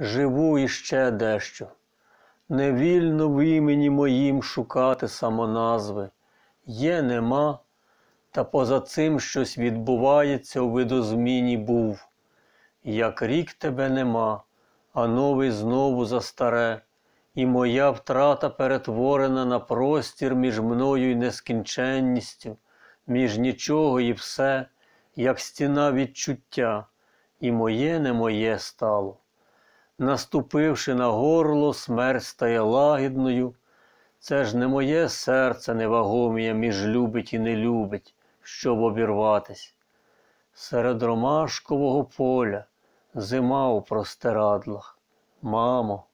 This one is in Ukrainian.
живу іще дещо. Не вільно в імені моїм шукати самоназви. Є, нема, та поза цим щось відбувається у видозміні був. Як рік тебе нема, а новий знову застаре, і моя втрата перетворена на простір між мною і нескінченністю, між нічого і все, як стіна відчуття, і моє не моє стало. Наступивши на горло, смерть стає лагідною. Це ж не моє серце невагоміє між любить і не любить, щоб обірватись. Серед ромашкового поля зима у простирадлах. Мамо,